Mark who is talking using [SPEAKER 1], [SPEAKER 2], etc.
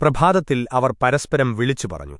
[SPEAKER 1] പ്രഭാതത്തിൽ അവർ പരസ്പരം വിളിച്ചു പറഞ്ഞു